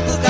Aku